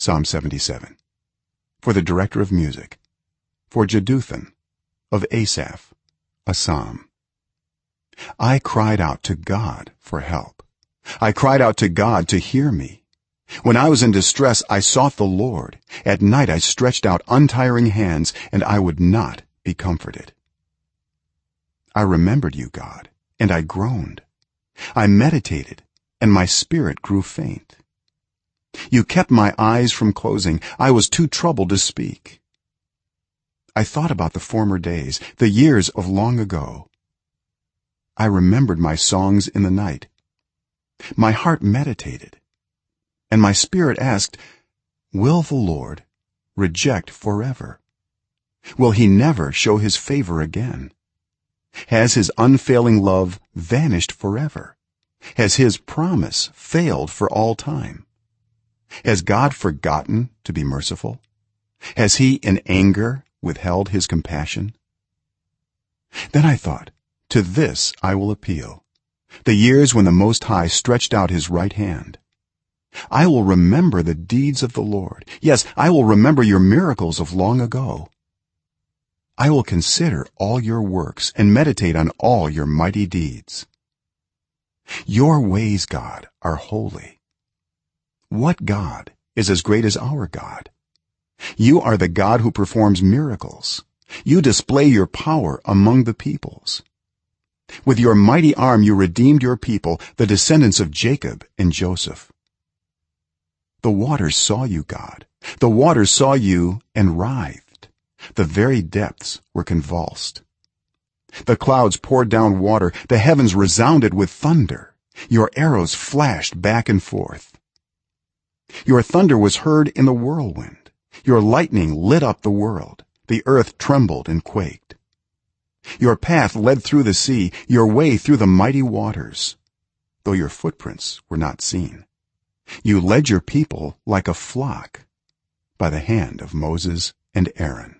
psalm 77 for the director of music. For jeduthun of asaph a psalm. I cried out to god for help. I cried out to god to hear me. When i was in distress i sought the lord. At night i stretched out untiring hands and i would not be comforted. I remembered you god and i groaned. I meditated and my spirit grew faint you kept my eyes from closing. I was too troubled to speak. I thought about the former days the years of long ago. I remembered my songs in the night. My heart meditated. And my spirit asked will the lord reject forever? Will he never show his favor again? Has his unfailing love vanished forever? Has his promise failed for all time has god forgotten to be merciful? Has he in anger withheld his compassion? Then i thought to this i will appeal. The years when the most high stretched out his right hand. I will remember the deeds of the lord. Yes i will remember your miracles of long ago. I will consider all your works and meditate on all your mighty deeds. Your ways god are holy what god is as great as our god? You are the god who performs miracles. You display your power among the peoples. With your mighty arm you redeemed your people the descendants of jacob and joseph. The waters saw you god. The waters saw you and writhed. The very depths were convulsed. The clouds poured down water. The heavens resounded with thunder. Your arrows flashed back and forth your thunder was heard in the whirlwind. Your lightning lit up the world. The earth trembled and quaked. Your path led through the sea your way through the mighty waters though your footprints were not seen. You led your people like a flock by the hand of moses and aaron